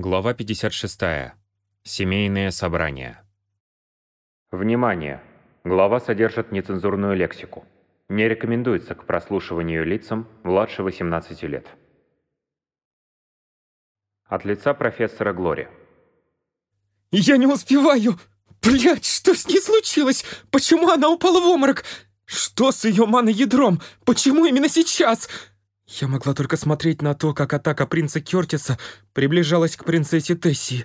Глава 56. Семейное собрание. Внимание! Глава содержит нецензурную лексику. Не рекомендуется к прослушиванию лицам младше 18 лет. От лица профессора Глори. Я не успеваю! Блять, что с ней случилось? Почему она упала в обморок? Что с ее маноядром? Почему именно сейчас? Я могла только смотреть на то, как атака принца Кёртиса приближалась к принцессе Тесси.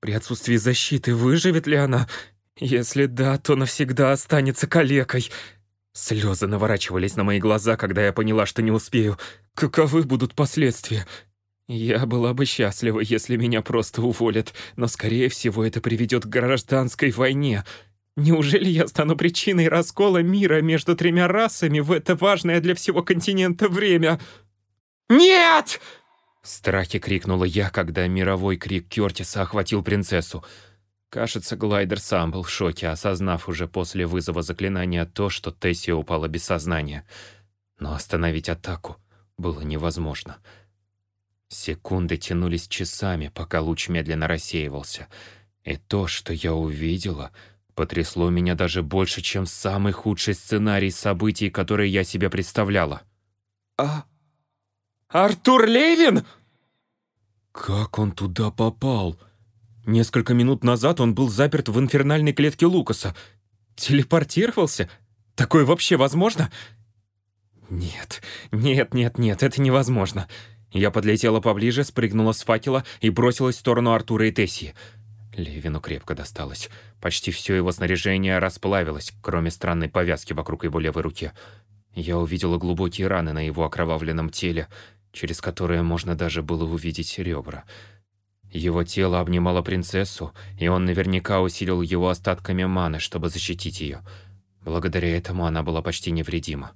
При отсутствии защиты выживет ли она? Если да, то навсегда останется калекой. Слезы наворачивались на мои глаза, когда я поняла, что не успею. Каковы будут последствия? Я была бы счастлива, если меня просто уволят, но, скорее всего, это приведет к гражданской войне — Неужели я стану причиной раскола мира между тремя расами в это важное для всего континента время? Нет! В страхе крикнула я, когда мировой крик Кёртиса охватил принцессу. Кажется, Глайдер сам был в шоке, осознав уже после вызова заклинания то, что Тесси упала без сознания. Но остановить атаку было невозможно. Секунды тянулись часами, пока луч медленно рассеивался. И то, что я увидела, потрясло меня даже больше, чем самый худший сценарий событий, которые я себе представляла. «А... Артур Левин?» Как он туда попал? Несколько минут назад он был заперт в инфернальной клетке Лукаса. Телепортировался? Такое вообще возможно? Нет, нет, нет, нет, это невозможно. Я подлетела поближе, спрыгнула с факела и бросилась в сторону Артура и Тессии. Левину крепко досталось. Почти все его снаряжение расплавилось, кроме странной повязки вокруг его левой руки. Я увидела глубокие раны на его окровавленном теле, через которые можно даже было увидеть ребра. Его тело обнимало принцессу, и он наверняка усилил его остатками маны, чтобы защитить ее. Благодаря этому она была почти невредима.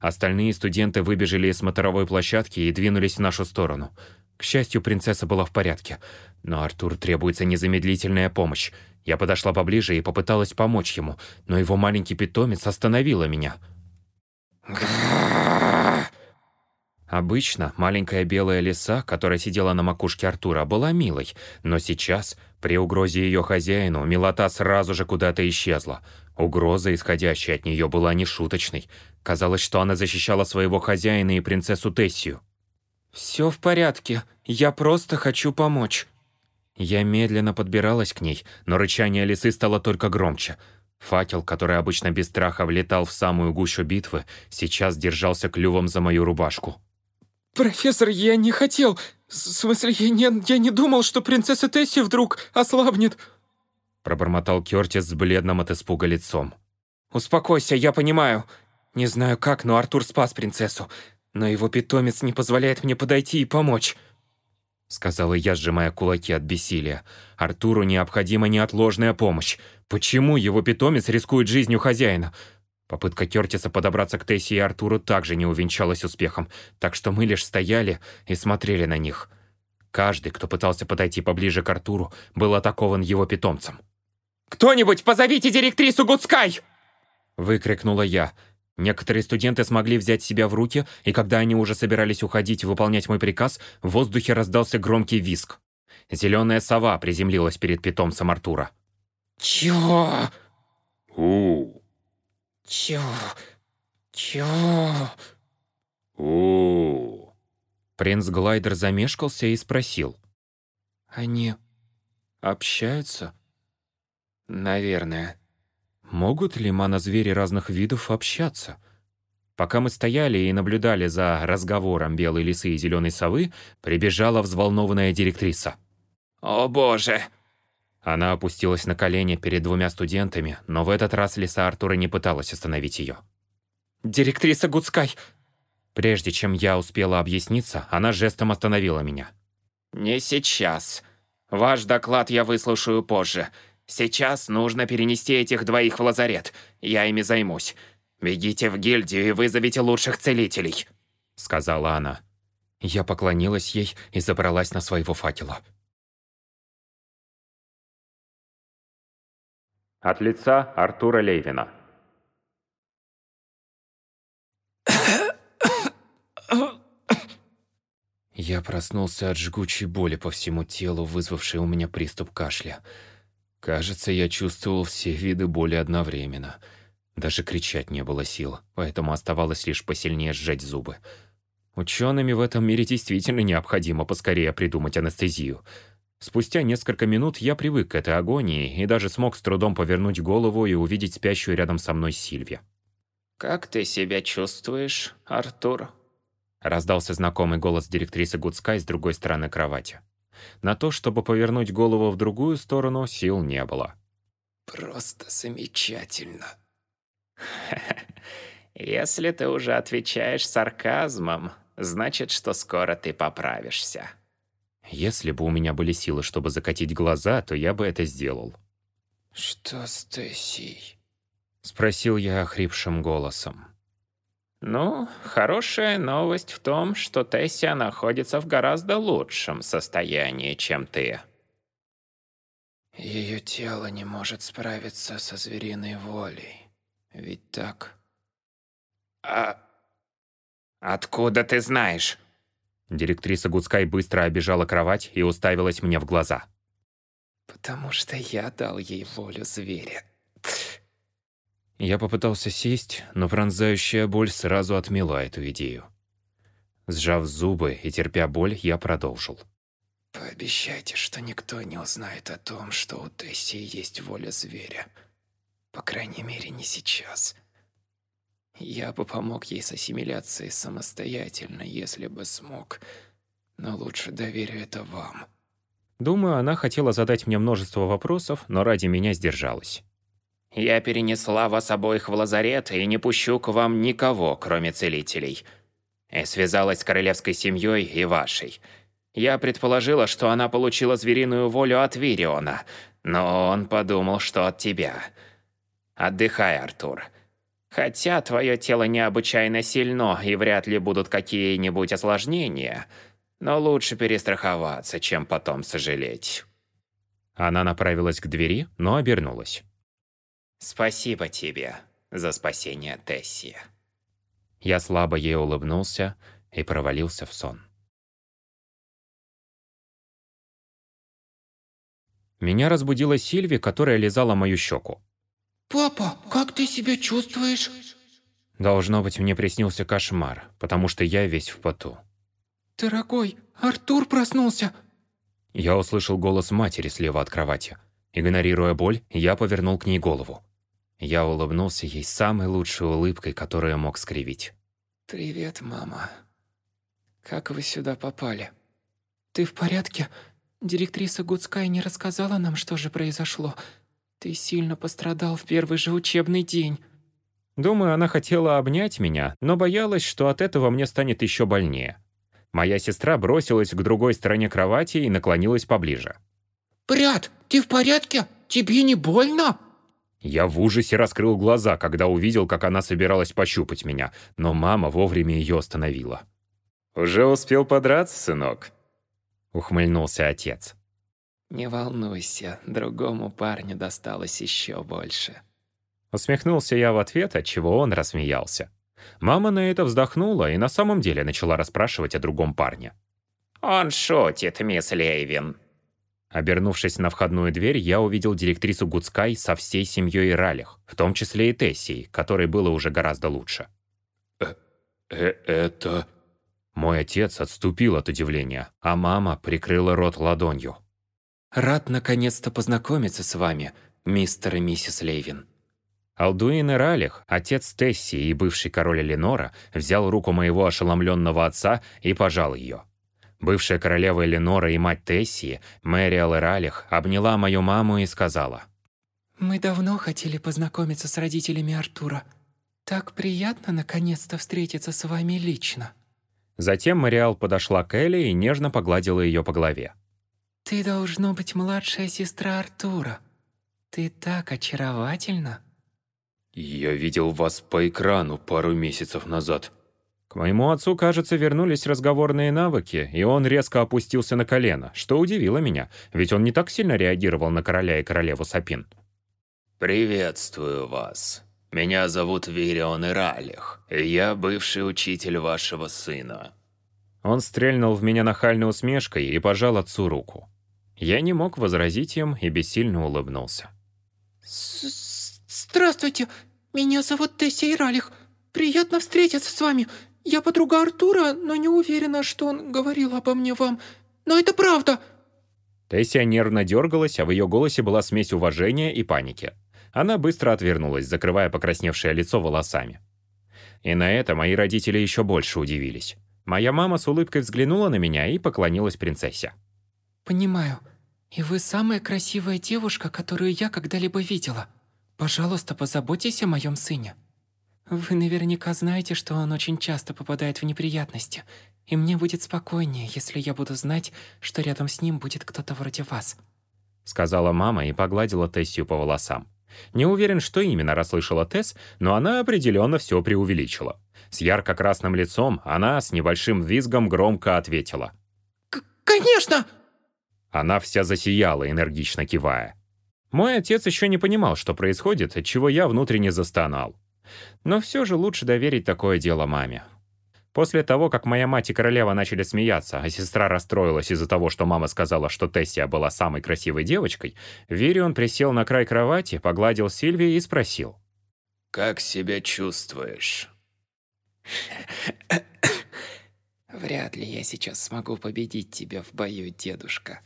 Остальные студенты выбежали из смотровой площадки и двинулись в нашу сторону – к счастью, принцесса была в порядке. Но Артур требуется незамедлительная помощь. Я подошла поближе и попыталась помочь ему, но его маленький питомец остановила меня. Обычно маленькая белая лиса, которая сидела на макушке Артура, была милой, но сейчас, при угрозе ее хозяину, милота сразу же куда-то исчезла. Угроза, исходящая от нее, была нешуточной. Казалось, что она защищала своего хозяина и принцессу Тессию. «Все в порядке. Я просто хочу помочь». Я медленно подбиралась к ней, но рычание лисы стало только громче. Факел, который обычно без страха влетал в самую гущу битвы, сейчас держался клювом за мою рубашку. «Профессор, я не хотел. В смысле, я не, я не думал, что принцесса Тесси вдруг ослабнет». Пробормотал Кёртис с бледным от испуга лицом. «Успокойся, я понимаю. Не знаю как, но Артур спас принцессу но его питомец не позволяет мне подойти и помочь», сказала я, сжимая кулаки от бессилия. «Артуру необходима неотложная помощь. Почему его питомец рискует жизнью хозяина?» Попытка Кёртиса подобраться к Тесси и Артуру также не увенчалась успехом, так что мы лишь стояли и смотрели на них. Каждый, кто пытался подойти поближе к Артуру, был атакован его питомцем. «Кто-нибудь позовите директрису Гудскай!» Выкрикнула я, Некоторые студенты смогли взять себя в руки, и когда они уже собирались уходить и выполнять мой приказ, в воздухе раздался громкий визг. Зеленая сова приземлилась перед питомцем Артура. «Чё?» «У». «Чё?» «Чё?» «У». Принц Глайдер замешкался и спросил. «Они общаются?» «Наверное». Могут ли манозвери разных видов общаться? Пока мы стояли и наблюдали за разговором белой лисы и зеленой совы, прибежала взволнованная директриса. «О боже!» Она опустилась на колени перед двумя студентами, но в этот раз лиса Артура не пыталась остановить ее. «Директриса Гудскай!» Прежде чем я успела объясниться, она жестом остановила меня. «Не сейчас. Ваш доклад я выслушаю позже. Сейчас нужно перенести этих двоих в лазарет. Я ими займусь. Бегите в гильдию и вызовите лучших целителей», — сказала она. Я поклонилась ей и забралась на своего факела. От лица Артура Лейвина. Я проснулся от жгучей боли по всему телу, вызвавшей у меня приступ кашля. Кажется, я чувствовал все виды боли одновременно. Даже кричать не было сил, поэтому оставалось лишь посильнее сжать зубы. Учеными в этом мире действительно необходимо поскорее придумать анестезию. Спустя несколько минут я привык к этой агонии и даже смог с трудом повернуть голову и увидеть спящую рядом со мной Сильви. «Как ты себя чувствуешь, Артур?» Раздался знакомый голос директрисы Гудскай с другой стороны кровати. На то, чтобы повернуть голову в другую сторону, сил не было. «Просто замечательно». «Если ты уже отвечаешь сарказмом, значит, что скоро ты поправишься». Если бы у меня были силы, чтобы закатить глаза, то я бы это сделал. «Что с Тессией?» Спросил я охрипшим голосом. Ну, хорошая новость в том, что Тессия находится в гораздо лучшем состоянии, чем ты. Ее тело не может справиться со звериной волей. Ведь так? А... Откуда ты знаешь? Директриса Гудскай быстро обежала кровать и уставилась мне в глаза. Потому что я дал ей волю зверя. Я попытался сесть, но пронзающая боль сразу отмела эту идею. Сжав зубы и терпя боль, я продолжил. «Пообещайте, что никто не узнает о том, что у Тессии есть воля зверя. По крайней мере, не сейчас. Я бы помог ей с ассимиляцией самостоятельно, если бы смог. Но лучше доверю это вам». Думаю, она хотела задать мне множество вопросов, но ради меня сдержалась. Я перенесла вас обоих в лазарет и не пущу к вам никого, кроме целителей. И связалась с королевской семьей и вашей. Я предположила, что она получила звериную волю от Вириона, но он подумал, что от тебя. Отдыхай, Артур. Хотя твое тело необычайно сильно и вряд ли будут какие-нибудь осложнения, но лучше перестраховаться, чем потом сожалеть. Она направилась к двери, но обернулась. Спасибо тебе за спасение Тесси. Я слабо ей улыбнулся и провалился в сон. Меня разбудила Сильви, которая лизала мою щеку. «Папа, как ты себя чувствуешь?» Должно быть, мне приснился кошмар, потому что я весь в поту. «Дорогой, Артур проснулся!» Я услышал голос матери слева от кровати. Игнорируя боль, я повернул к ней голову. Я улыбнулся ей самой лучшей улыбкой, которую мог скривить. «Привет, мама. Как вы сюда попали?» «Ты в порядке? Директриса Гудскай не рассказала нам, что же произошло. Ты сильно пострадал в первый же учебный день». Думаю, она хотела обнять меня, но боялась, что от этого мне станет еще больнее. Моя сестра бросилась к другой стороне кровати и наклонилась поближе. «Брат, ты в порядке? Тебе не больно?» Я в ужасе раскрыл глаза, когда увидел, как она собиралась пощупать меня, но мама вовремя ее остановила. «Уже успел подраться, сынок?» — ухмыльнулся отец. «Не волнуйся, другому парню досталось еще больше». Усмехнулся я в ответ, от чего он рассмеялся. Мама на это вздохнула и на самом деле начала расспрашивать о другом парне. «Он шутит, мисс Лейвин», Обернувшись на входную дверь, я увидел директрису Гудскай со всей семьей Ралих, в том числе и Тессией, которой было уже гораздо лучше. «Э, э это...» Мой отец отступил от удивления, а мама прикрыла рот ладонью. «Рад наконец-то познакомиться с вами, мистер и миссис Лейвин». Алдуин Иралих, отец Тесси и бывший король Эленора, взял руку моего ошеломленного отца и пожал ее. Бывшая королева Эленора и мать Тессии, Мэриал Иралих, обняла мою маму и сказала. «Мы давно хотели познакомиться с родителями Артура. Так приятно наконец-то встретиться с вами лично». Затем Мариал подошла к Элли и нежно погладила ее по голове. «Ты должно быть младшая сестра Артура. Ты так очаровательна». «Я видел вас по экрану пару месяцев назад», к моему отцу, кажется, вернулись разговорные навыки, и он резко опустился на колено, что удивило меня, ведь он не так сильно реагировал на короля и королеву Сапин. «Приветствую вас. Меня зовут Вирион Иралих, и я бывший учитель вашего сына». Он стрельнул в меня нахальной усмешкой и пожал отцу руку. Я не мог возразить им и бессильно улыбнулся. С «Здравствуйте, меня зовут Тесsia Иралих. Приятно встретиться с вами. Я подруга Артура, но не уверена, что он говорил обо мне вам. Но это правда!» Тессия нервно дергалась, а в ее голосе была смесь уважения и паники. Она быстро отвернулась, закрывая покрасневшее лицо волосами. И на это мои родители еще больше удивились. Моя мама с улыбкой взглянула на меня и поклонилась принцессе. «Понимаю. И вы самая красивая девушка, которую я когда-либо видела. Пожалуйста, позаботьтесь о моем сыне. Вы наверняка знаете, что он очень часто попадает в неприятности, и мне будет спокойнее, если я буду знать, что рядом с ним будет кто-то вроде вас», сказала мама и погладила Тессию по волосам. Не уверен, что именно расслышала Тесс, но она определенно все преувеличила. С ярко-красным лицом она с небольшим визгом громко ответила. «Конечно!» Она вся засияла, энергично кивая. Мой отец еще не понимал, что происходит, отчего я внутренне застонал. Но все же лучше доверить такое дело маме. После того, как моя мать и королева начали смеяться, а сестра расстроилась из-за того, что мама сказала, что Тессия была самой красивой девочкой, Вирион присел на край кровати, погладил Сильвию и спросил. «Как себя чувствуешь?» «Вряд ли я сейчас смогу победить тебя в бою, дедушка».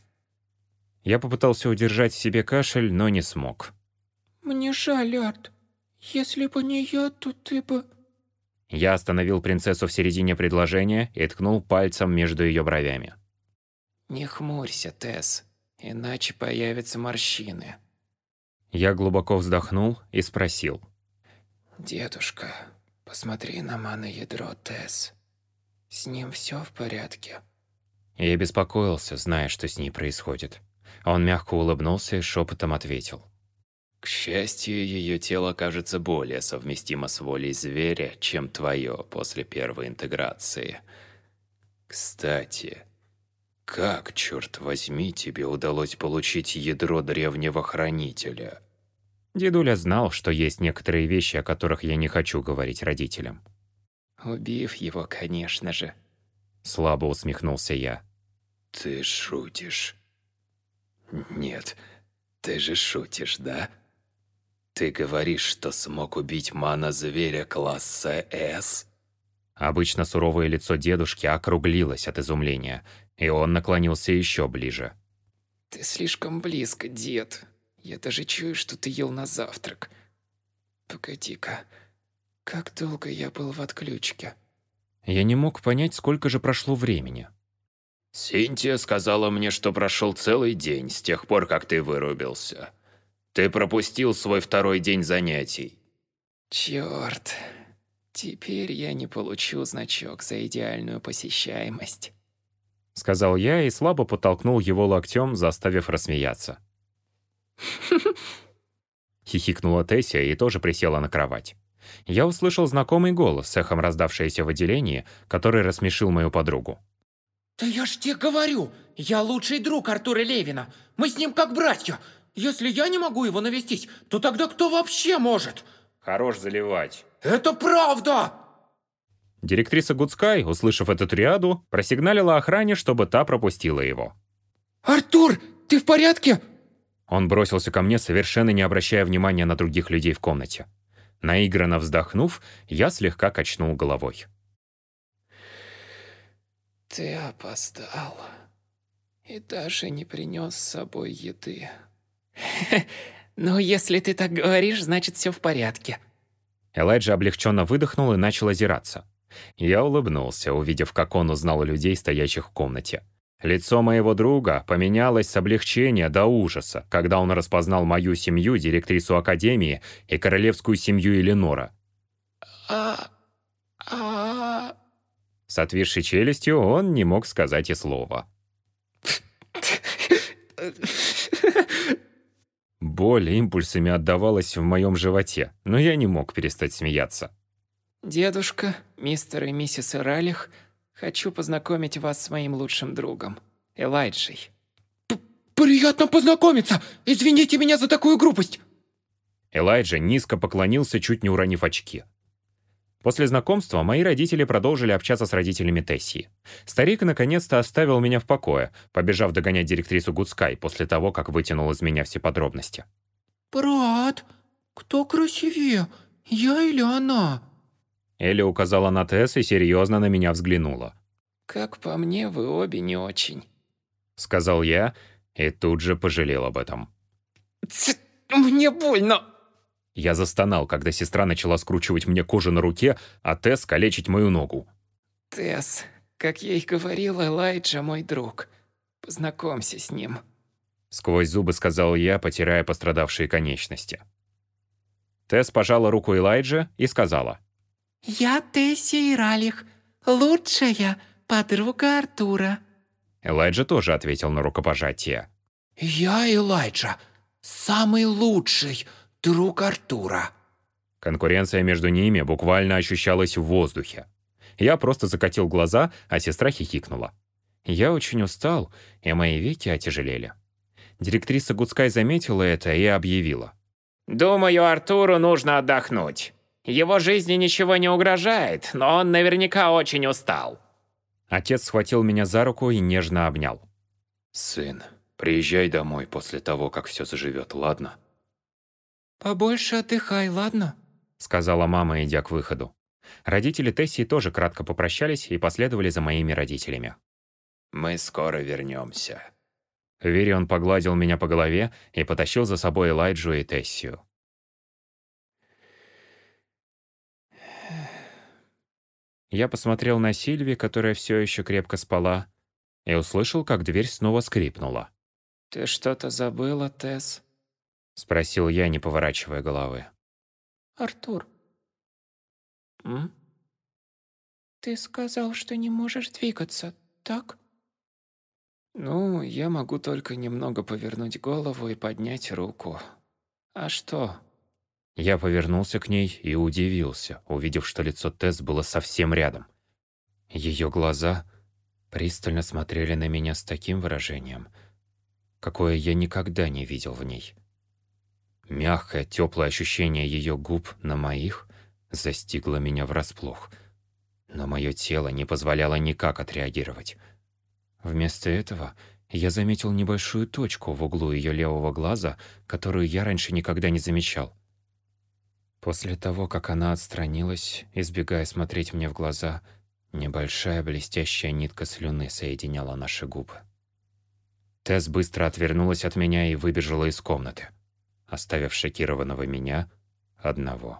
Я попытался удержать в себе кашель, но не смог. «Мне жаль, Арт. Если бы не я, то ты бы...» Я остановил принцессу в середине предложения и ткнул пальцем между ее бровями. «Не хмурься, Тесс, иначе появятся морщины». Я глубоко вздохнул и спросил. «Дедушка, посмотри на маноядро, Тесс. С ним все в порядке?» Я беспокоился, зная, что с ней происходит. Он мягко улыбнулся и шепотом ответил. К счастью, ее тело кажется более совместимо с волей зверя, чем твое после первой интеграции. Кстати, как, черт возьми, тебе удалось получить ядро древнего хранителя? Дедуля знал, что есть некоторые вещи, о которых я не хочу говорить родителям. «Убив его, конечно же», — слабо усмехнулся я. «Ты шутишь?» «Нет, ты же шутишь, да?» «Ты говоришь, что смог убить мана-зверя класса С?» Обычно суровое лицо дедушки округлилось от изумления, и он наклонился еще ближе. «Ты слишком близко, дед. Я даже чую, что ты ел на завтрак. Погоди-ка, как долго я был в отключке?» Я не мог понять, сколько же прошло времени. «Синтия сказала мне, что прошел целый день с тех пор, как ты вырубился». Ты пропустил свой второй день занятий. Черт. Теперь я не получу значок за идеальную посещаемость. Сказал я и слабо подтолкнул его локтем, заставив рассмеяться. Хихикнула Тессия и тоже присела на кровать. Я услышал знакомый голос, эхом раздавшийся в отделении, который рассмешил мою подругу. «Да я ж тебе говорю, я лучший друг Артура Левина. Мы с ним как братья. Если я не могу его навестить, то тогда кто вообще может? Хорош заливать. Это правда! Директриса Гудскай, услышав эту триаду, просигналила охране, чтобы та пропустила его. «Артур, ты в порядке?» Он бросился ко мне, совершенно не обращая внимания на других людей в комнате. Наигранно вздохнув, я слегка качнул головой. «Ты опоздал и даже не принес с собой еды», «Ну, если ты так говоришь, значит, все в порядке». Элайджа облегченно выдохнул и начал озираться. Я улыбнулся, увидев, как он узнал людей, стоящих в комнате. Лицо моего друга поменялось с облегчения до ужаса, когда он распознал мою семью, директрису Академии, и королевскую семью Эленора. «А... а...» С отвисшей челюстью он не мог сказать и слова. Боль импульсами отдавалась в моем животе, но я не мог перестать смеяться. «Дедушка, мистер и миссис Иралих, хочу познакомить вас с моим лучшим другом, Элайджей». «Приятно познакомиться! Извините меня за такую грубость!» Элайджа низко поклонился, чуть не уронив очки. После знакомства мои родители продолжили общаться с родителями Тессии. Старик наконец-то оставил меня в покое, побежав догонять директрису Гудскай после того, как вытянул из меня все подробности. «Брат, кто красивее, я или она?» Элли указала на Тесс и серьезно на меня взглянула. «Как по мне, вы обе не очень», — сказал я и тут же пожалел об этом. Мне больно!» Я застонал, когда сестра начала скручивать мне кожу на руке, а Тесс калечить мою ногу. «Тесс, как я и говорил, Элайджа мой друг. Познакомься с ним». Сквозь зубы сказал я, потирая пострадавшие конечности. Тесс пожала руку Элайджа и сказала. «Я Тесси Иралих, лучшая подруга Артура». Элайджа тоже ответил на рукопожатие. «Я Элайджа, самый лучший друг Артура». Конкуренция между ними буквально ощущалась в воздухе. Я просто закатил глаза, а сестра хихикнула. Я очень устал, и мои веки отяжелели. Директриса Гудскай заметила это и объявила. «Думаю, Артуру нужно отдохнуть. Его жизни ничего не угрожает, но он наверняка очень устал». Отец схватил меня за руку и нежно обнял. «Сын, приезжай домой после того, как все заживет, ладно?» «Побольше отдыхай, ладно?» сказала мама, идя к выходу. Родители Тессии тоже кратко попрощались и последовали за моими родителями. «Мы скоро вернемся». Вирион погладил меня по голове и потащил за собой Элайджу и Тессию. Я посмотрел на Сильви, которая все еще крепко спала, и услышал, как дверь снова скрипнула. «Ты что-то забыла, Тесс?» — спросил я, не поворачивая головы. «Артур, М? ты сказал, что не можешь двигаться, так?» «Ну, я могу только немного повернуть голову и поднять руку. А что?» Я повернулся к ней и удивился, увидев, что лицо Тесс было совсем рядом. Ее глаза пристально смотрели на меня с таким выражением, какое я никогда не видел в ней. Мягкое, теплое ощущение ее губ на моих застигло меня врасплох, но мое тело не позволяло никак отреагировать. Вместо этого я заметил небольшую точку в углу ее левого глаза, которую я раньше никогда не замечал. После того, как она отстранилась, избегая смотреть мне в глаза, небольшая блестящая нитка слюны соединяла наши губы. Тесс быстро отвернулась от меня и выбежала из комнаты, оставив шокированного меня одного.